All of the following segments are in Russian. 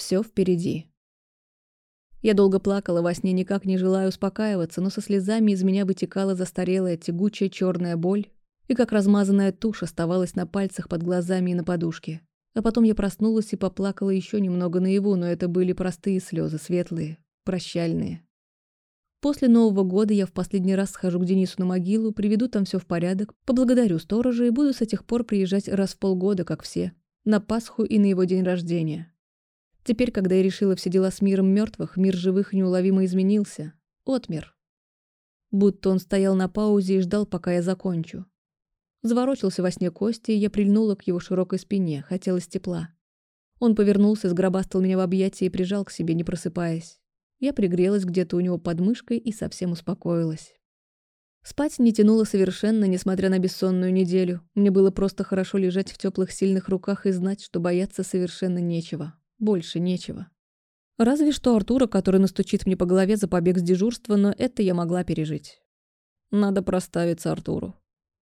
Все впереди. Я долго плакала во сне, никак не желая успокаиваться, но со слезами из меня вытекала застарелая, тягучая черная боль, и как размазанная тушь оставалась на пальцах под глазами и на подушке. А потом я проснулась и поплакала еще немного наяву, но это были простые слезы, светлые, прощальные. После Нового года я в последний раз схожу к Денису на могилу, приведу там все в порядок, поблагодарю сторожа и буду с этих пор приезжать раз в полгода, как все, на Пасху и на его день рождения. Теперь, когда я решила все дела с миром мертвых, мир живых неуловимо изменился. Отмер. Будто он стоял на паузе и ждал, пока я закончу. Заворочился во сне Кости, и я прильнула к его широкой спине, хотелось тепла. Он повернулся, сгробастал меня в объятия и прижал к себе, не просыпаясь. Я пригрелась где-то у него под мышкой и совсем успокоилась. Спать не тянуло совершенно, несмотря на бессонную неделю. Мне было просто хорошо лежать в теплых сильных руках и знать, что бояться совершенно нечего. Больше нечего. Разве что Артура, который настучит мне по голове за побег с дежурства, но это я могла пережить. Надо проставиться Артуру.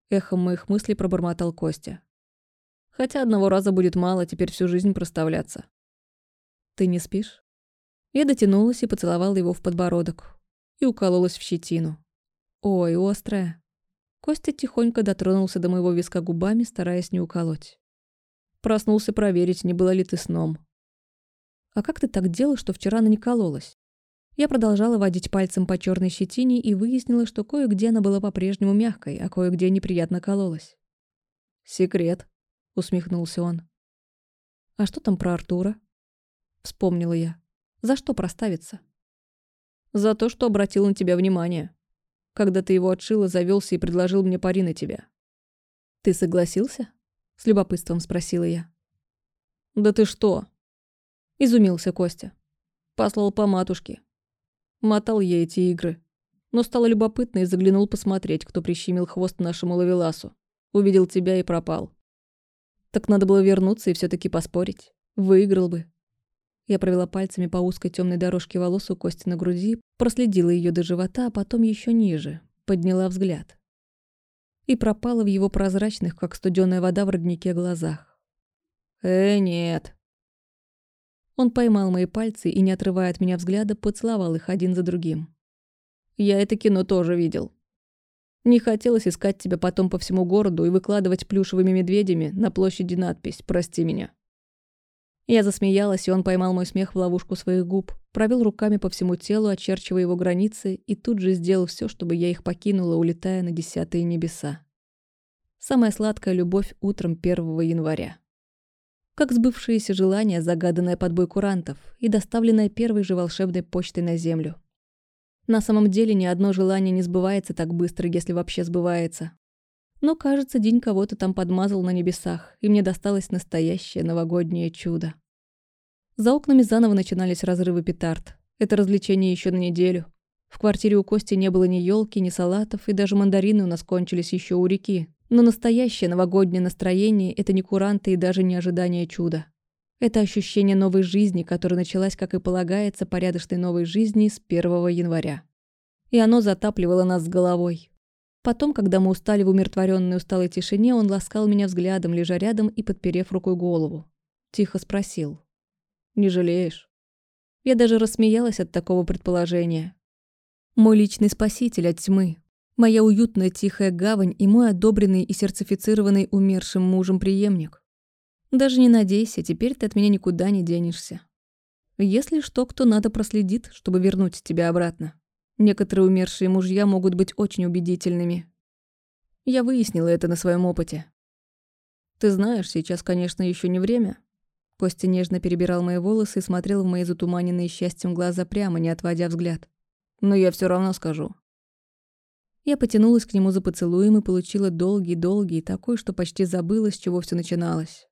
Эхом моих мыслей пробормотал Костя. Хотя одного раза будет мало, теперь всю жизнь проставляться. Ты не спишь? Я дотянулась и поцеловала его в подбородок. И укололась в щетину. Ой, острая. Костя тихонько дотронулся до моего виска губами, стараясь не уколоть. Проснулся проверить, не было ли ты сном. А как ты так делал, что вчера она не кололась? Я продолжала водить пальцем по черной щетине и выяснила, что кое-где она была по-прежнему мягкой, а кое-где неприятно кололась. «Секрет», — усмехнулся он. «А что там про Артура?» Вспомнила я. «За что проставиться?» «За то, что обратил на тебя внимание. Когда ты его отшила, завелся и предложил мне пари на тебя». «Ты согласился?» — с любопытством спросила я. «Да ты что?» — изумился Костя. Послал по матушке. Мотал я эти игры. Но стало любопытно и заглянул посмотреть, кто прищемил хвост нашему лавеласу. Увидел тебя и пропал. Так надо было вернуться и все таки поспорить. Выиграл бы. Я провела пальцами по узкой темной дорожке волос у Кости на груди, проследила ее до живота, а потом еще ниже, подняла взгляд. И пропала в его прозрачных, как студеная вода в роднике, глазах. «Э, нет», он поймал мои пальцы и, не отрывая от меня взгляда, поцеловал их один за другим. «Я это кино тоже видел. Не хотелось искать тебя потом по всему городу и выкладывать плюшевыми медведями на площади надпись «Прости меня». Я засмеялась, и он поймал мой смех в ловушку своих губ, провел руками по всему телу, очерчивая его границы, и тут же сделал все, чтобы я их покинула, улетая на десятые небеса. Самая сладкая любовь утром 1 января как сбывшееся желание, загаданное подбой курантов и доставленное первой же волшебной почтой на Землю. На самом деле ни одно желание не сбывается так быстро, если вообще сбывается. Но, кажется, день кого-то там подмазал на небесах, и мне досталось настоящее новогоднее чудо. За окнами заново начинались разрывы петард. Это развлечение еще на неделю. В квартире у Кости не было ни елки, ни салатов, и даже мандарины у нас кончились еще у реки, но настоящее новогоднее настроение – это не куранты и даже не ожидание чуда. Это ощущение новой жизни, которая началась, как и полагается, порядочной новой жизни с 1 января. И оно затапливало нас с головой. Потом, когда мы устали в умиротворенной усталой тишине, он ласкал меня взглядом, лежа рядом и подперев рукой голову. Тихо спросил. «Не жалеешь?» Я даже рассмеялась от такого предположения. Мой личный спаситель от тьмы, Моя уютная тихая гавань и мой одобренный и сертифицированный умершим мужем преемник. Даже не надейся, теперь ты от меня никуда не денешься. Если что, кто надо проследит, чтобы вернуть тебя обратно. Некоторые умершие мужья могут быть очень убедительными. Я выяснила это на своем опыте. Ты знаешь, сейчас, конечно, еще не время. Костя нежно перебирал мои волосы и смотрел в мои затуманенные счастьем глаза прямо, не отводя взгляд. Но я все равно скажу. Я потянулась к нему за поцелуем и получила долгий-долгий, такой, что почти забыла, с чего все начиналось.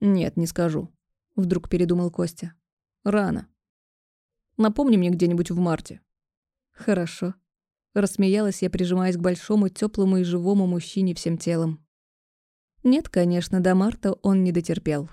«Нет, не скажу», — вдруг передумал Костя. «Рано. Напомни мне где-нибудь в марте». «Хорошо». Рассмеялась я, прижимаясь к большому, теплому и живому мужчине всем телом. Нет, конечно, до марта он не дотерпел.